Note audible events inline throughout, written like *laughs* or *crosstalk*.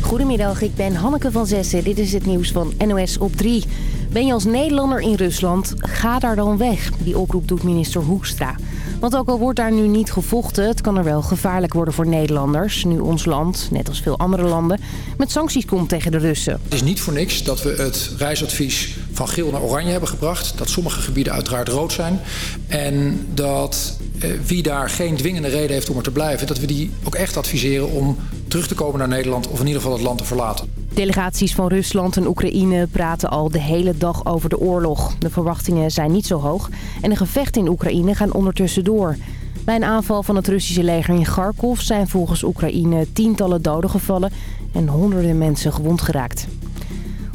Goedemiddag, ik ben Hanneke van Zessen. Dit is het nieuws van NOS op 3. Ben je als Nederlander in Rusland, ga daar dan weg. Die oproep doet minister Hoekstra. Want ook al wordt daar nu niet gevochten... het kan er wel gevaarlijk worden voor Nederlanders... nu ons land, net als veel andere landen, met sancties komt tegen de Russen. Het is niet voor niks dat we het reisadvies van geel naar oranje hebben gebracht. Dat sommige gebieden uiteraard rood zijn. En dat wie daar geen dwingende reden heeft om er te blijven... dat we die ook echt adviseren om terug te komen naar Nederland... of in ieder geval het land te verlaten. Delegaties van Rusland en Oekraïne praten al de hele dag over de oorlog. De verwachtingen zijn niet zo hoog en de gevechten in Oekraïne gaan ondertussen door. Bij een aanval van het Russische leger in Kharkov zijn volgens Oekraïne tientallen doden gevallen en honderden mensen gewond geraakt.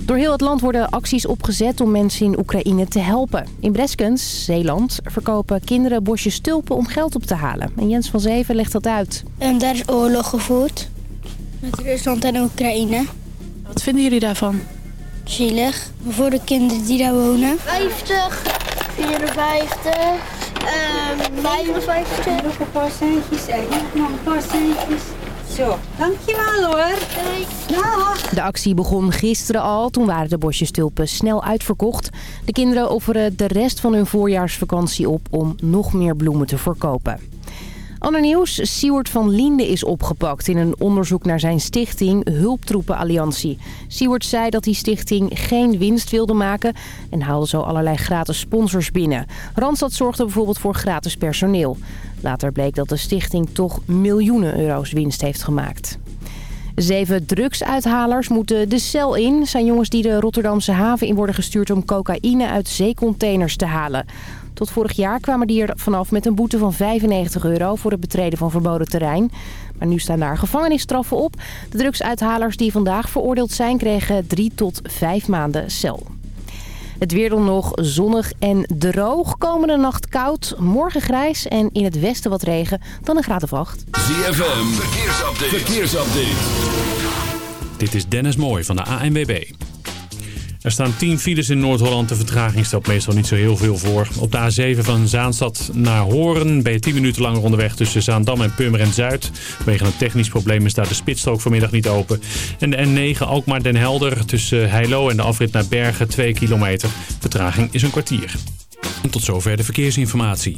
Door heel het land worden acties opgezet om mensen in Oekraïne te helpen. In Breskens, Zeeland, verkopen kinderen bosjes tulpen om geld op te halen. En Jens van Zeven legt dat uit. En daar is oorlog gevoerd met Rusland en Oekraïne. Wat vinden jullie daarvan? Zielig. Voor de kinderen die daar wonen. 50, 54, um, 55. Nog een paar centjes en nog een paar centjes. Zo, dankjewel hoor. Dag. De actie begon gisteren al. Toen waren de bosjes tulpen snel uitverkocht. De kinderen offeren de rest van hun voorjaarsvakantie op om nog meer bloemen te verkopen. Ander nieuws, Siewert van Linde is opgepakt in een onderzoek naar zijn stichting Hulptroepen Alliantie. Siewert zei dat die stichting geen winst wilde maken en haalde zo allerlei gratis sponsors binnen. Randstad zorgde bijvoorbeeld voor gratis personeel. Later bleek dat de stichting toch miljoenen euro's winst heeft gemaakt. Zeven drugsuithalers moeten de cel in. zijn jongens die de Rotterdamse haven in worden gestuurd om cocaïne uit zeecontainers te halen. Tot vorig jaar kwamen die er vanaf met een boete van 95 euro voor het betreden van verboden terrein. Maar nu staan daar gevangenisstraffen op. De drugsuithalers die vandaag veroordeeld zijn kregen drie tot vijf maanden cel. Het weer dan nog zonnig en droog. Komende nacht koud, morgen grijs en in het westen wat regen. Dan een graad of acht. ZFM, verkeersupdate. verkeersupdate. Dit is Dennis Mooij van de ANWB. Er staan 10 files in Noord-Holland. De vertraging stelt meestal niet zo heel veel voor. Op de A7 van Zaanstad naar Horen ben je 10 minuten langer onderweg tussen Zaandam en Purmerend Zuid. Vanwege een technisch probleem is daar de spitsstrook vanmiddag niet open. En de N9 Alkmaar Den Helder tussen Heilo en de afrit naar Bergen 2 kilometer. Vertraging is een kwartier. En tot zover de verkeersinformatie.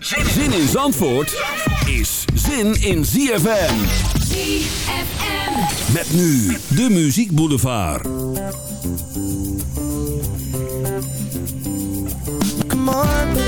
Zin in Zandvoort is zin in ZFM. ZFM. Met nu de Muziek Boulevard. Come on,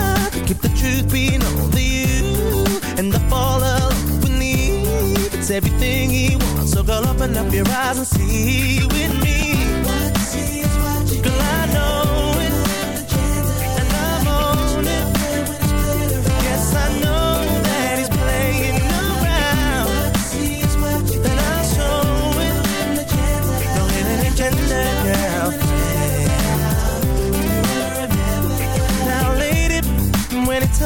keep the truth being only you, and I fall alone when he it's everything he wants. So girl, open up your eyes and see with me.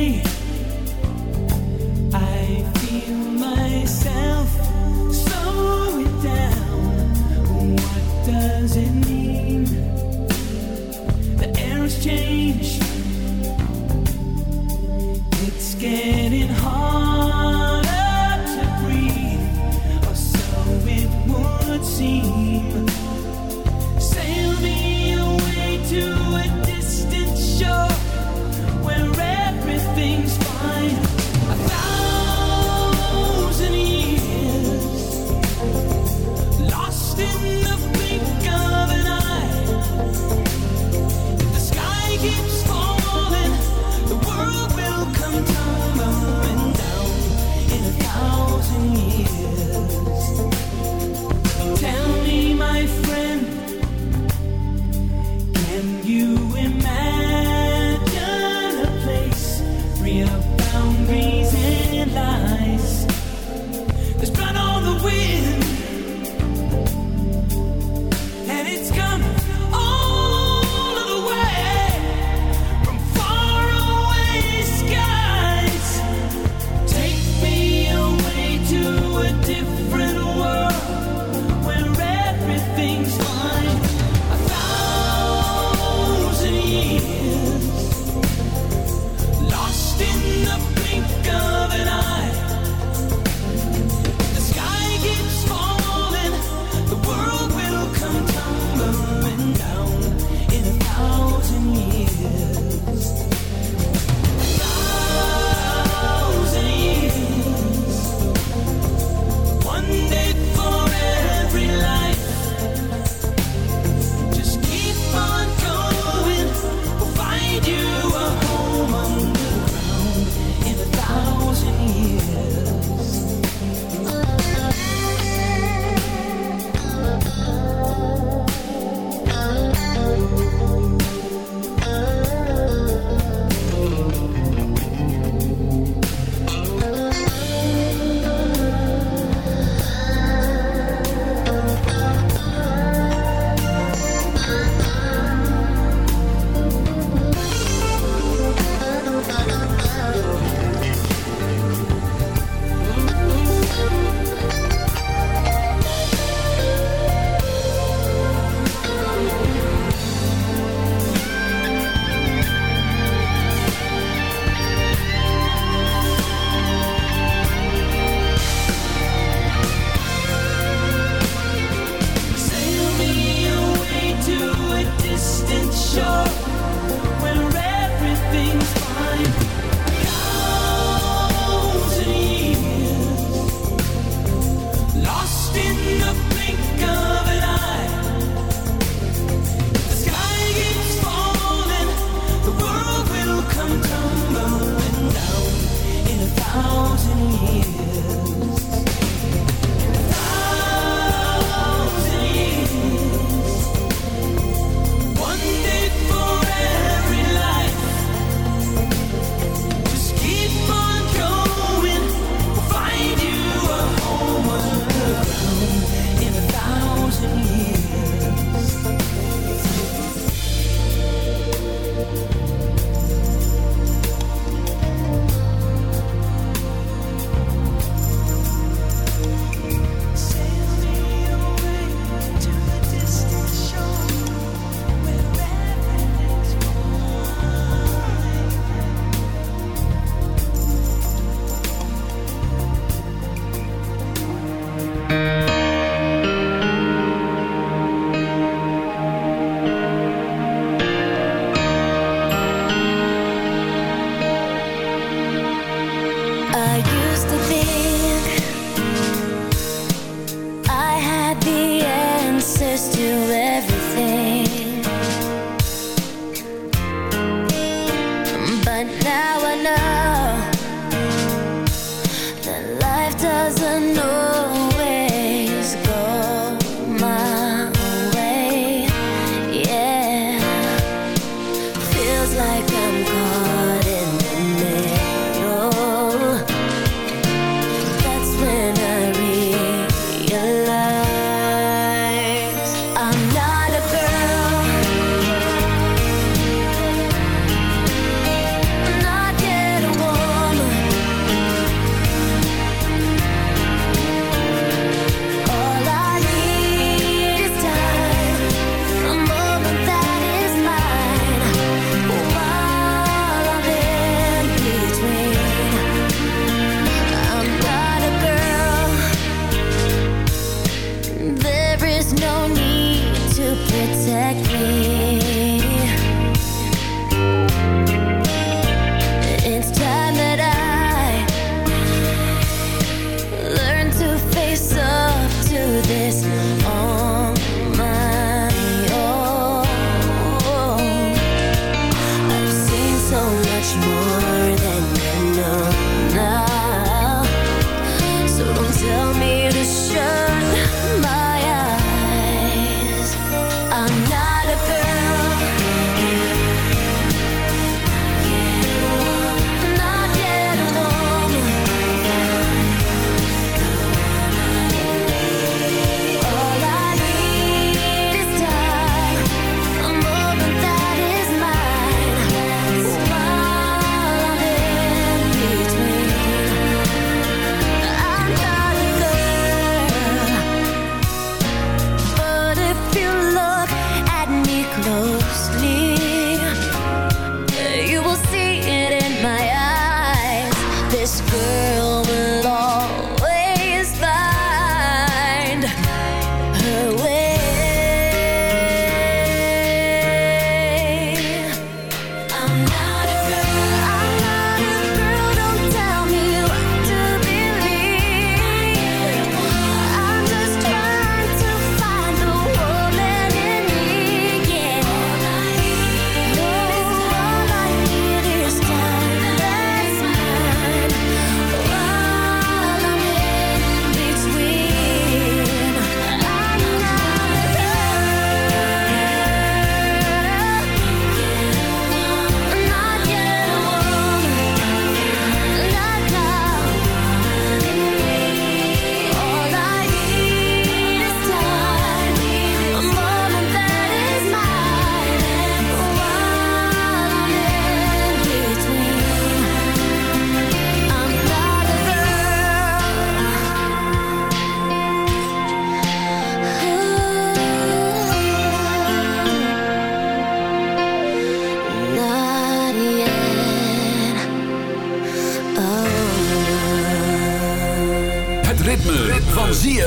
me.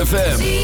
ZFM.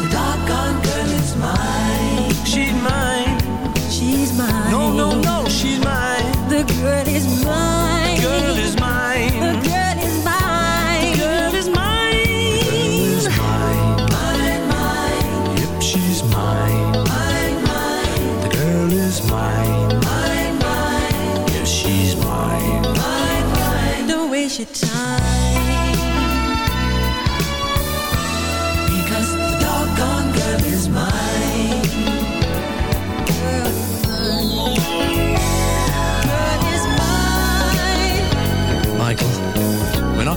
is mine.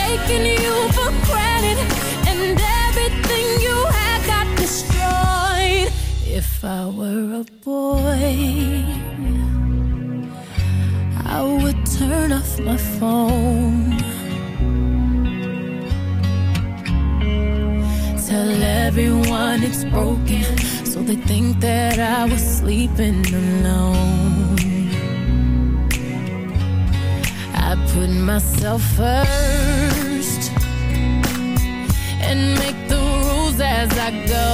taking you for granted, and everything you had got destroyed. If I were a boy, I would turn off my phone. Tell everyone it's broken, so they think that I was sleeping alone. I put myself first and make the rules as I go.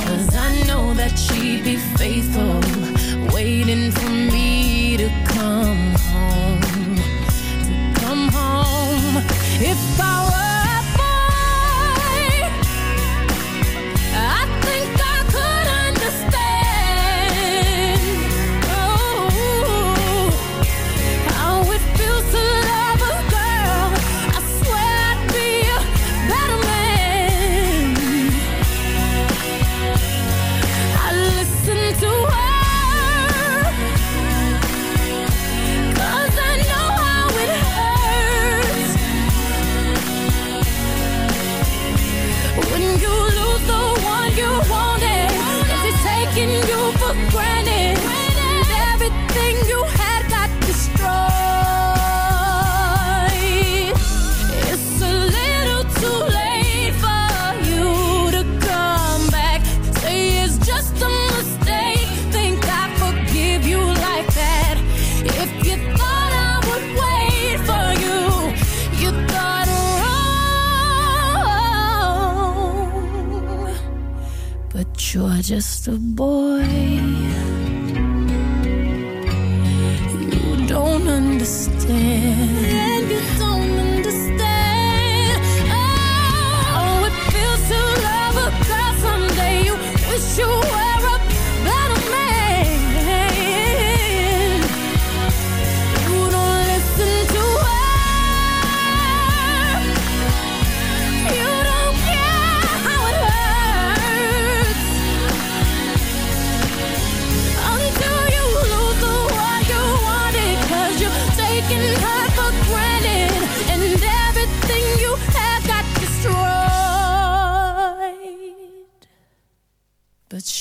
Cause I know that she'd be faithful, waiting for me to come home. To come home. If I were you're just a boy. You don't understand. And you don't understand.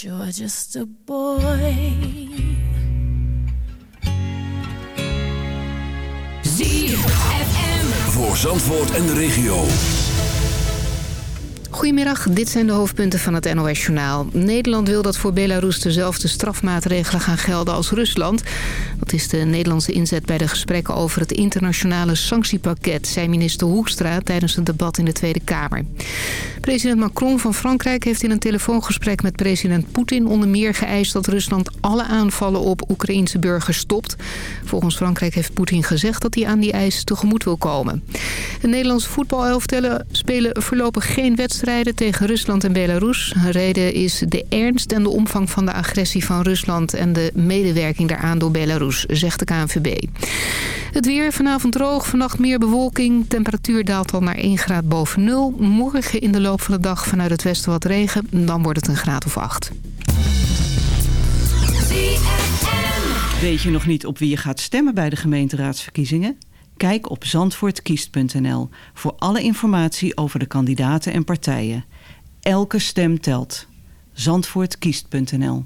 You're just a boy. ZFM. Voor Zandvoort en de regio. Goedemiddag, dit zijn de hoofdpunten van het NOS-journaal. Nederland wil dat voor Belarus dezelfde strafmaatregelen gaan gelden als Rusland. Is de Nederlandse inzet bij de gesprekken over het internationale sanctiepakket... zei minister Hoekstra tijdens het debat in de Tweede Kamer. President Macron van Frankrijk heeft in een telefoongesprek met president Poetin... onder meer geëist dat Rusland alle aanvallen op Oekraïnse burgers stopt. Volgens Frankrijk heeft Poetin gezegd dat hij aan die eis tegemoet wil komen. De Nederlandse voetbalelftellen spelen voorlopig geen wedstrijden tegen Rusland en Belarus. Reden is de ernst en de omvang van de agressie van Rusland... en de medewerking daaraan door Belarus, zegt de KNVB. Het weer vanavond droog, vannacht meer bewolking. Temperatuur daalt al naar 1 graad boven nul. Morgen in de loop van de dag vanuit het westen wat regen. Dan wordt het een graad of 8. Weet je nog niet op wie je gaat stemmen bij de gemeenteraadsverkiezingen? Kijk op zandvoortkiest.nl voor alle informatie over de kandidaten en partijen. Elke stem telt. Zandvoortkiest.nl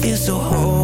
feel so whole.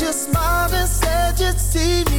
just smiled and said you'd see me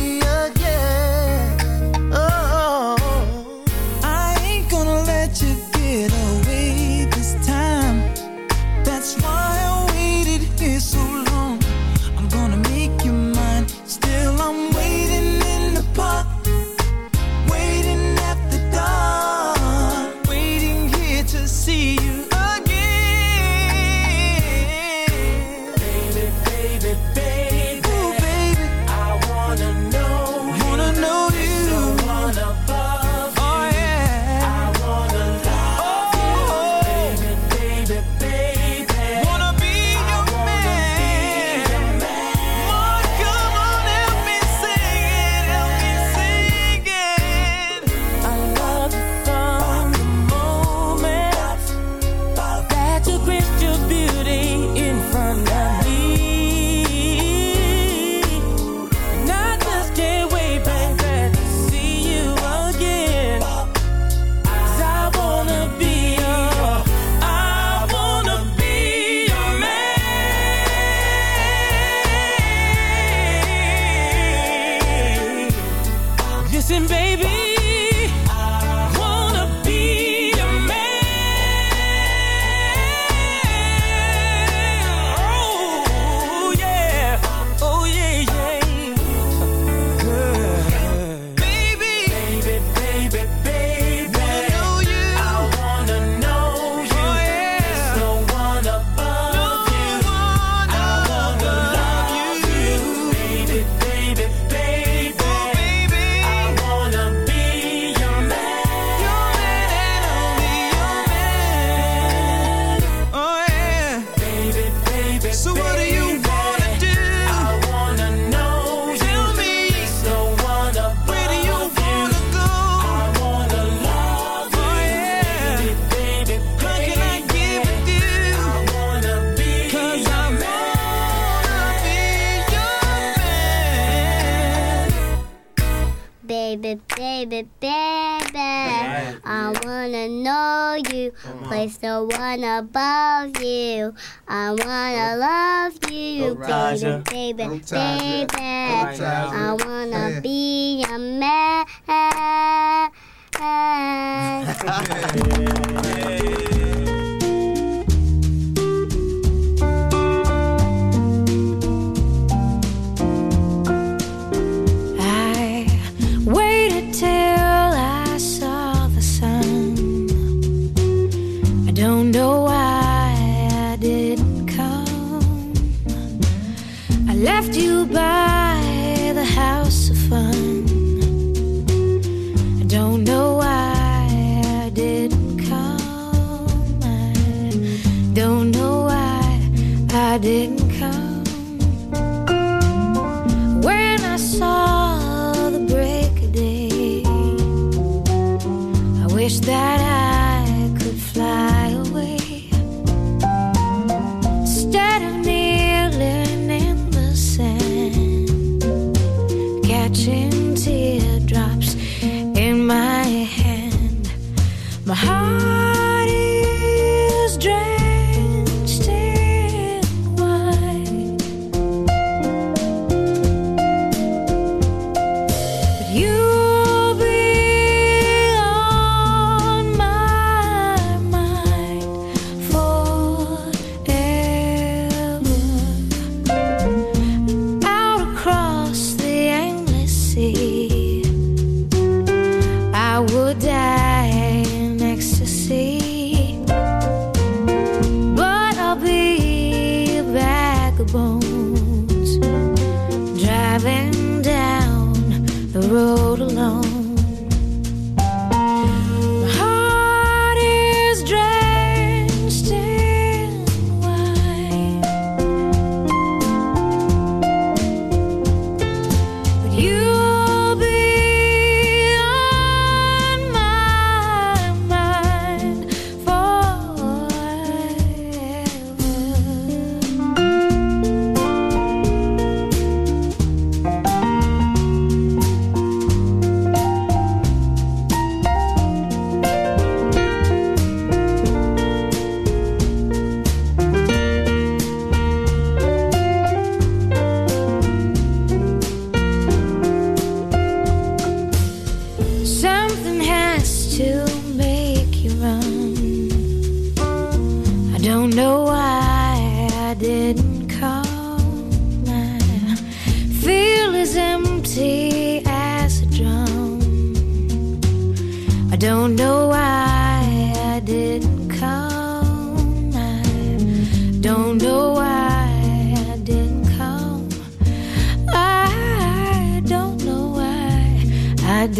Baby, baby, I wanna yeah. be a man. *laughs* yeah. *laughs*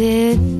I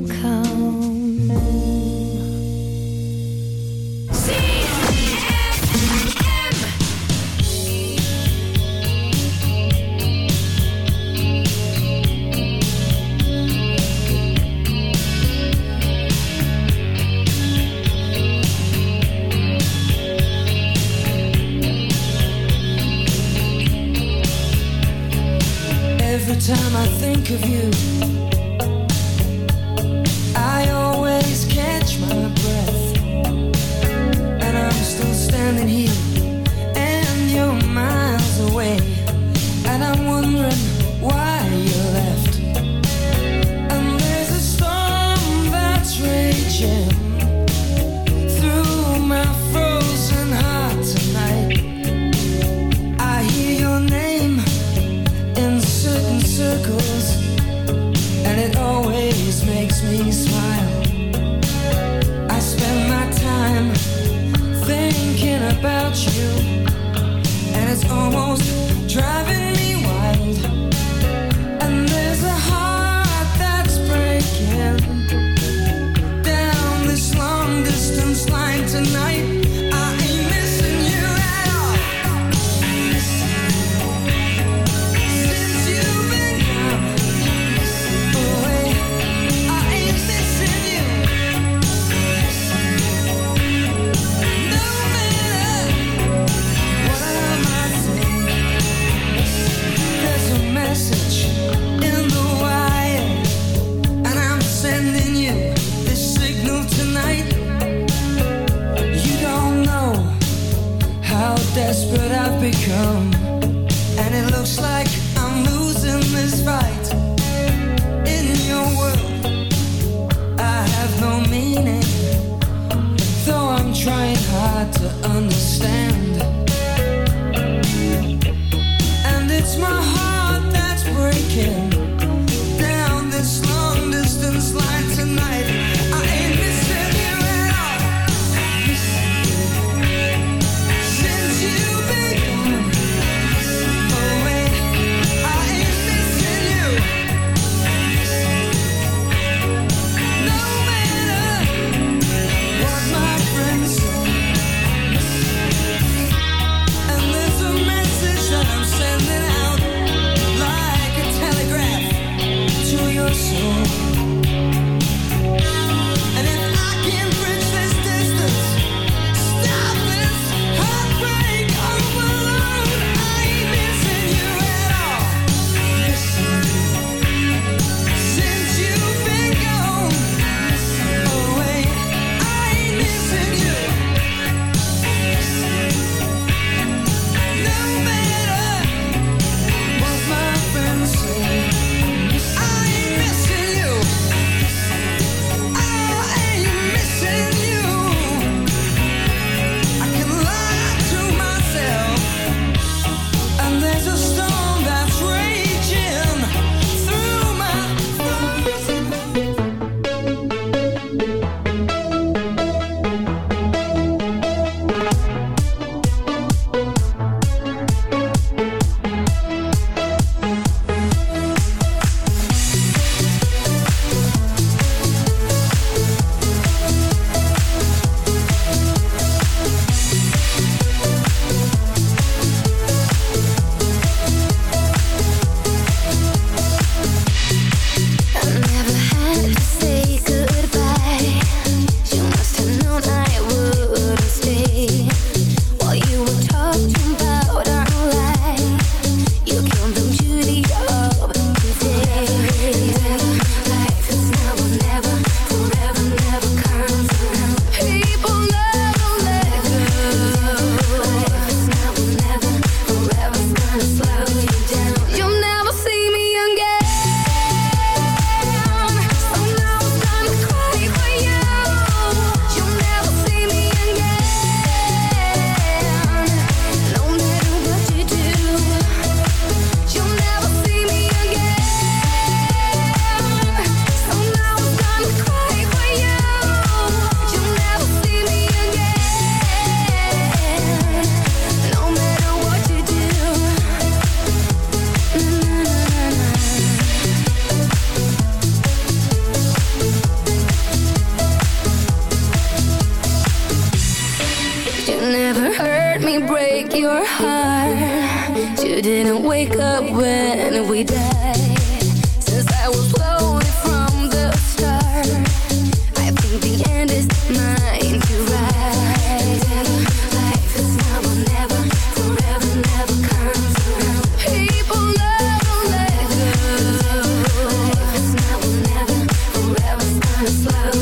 slow.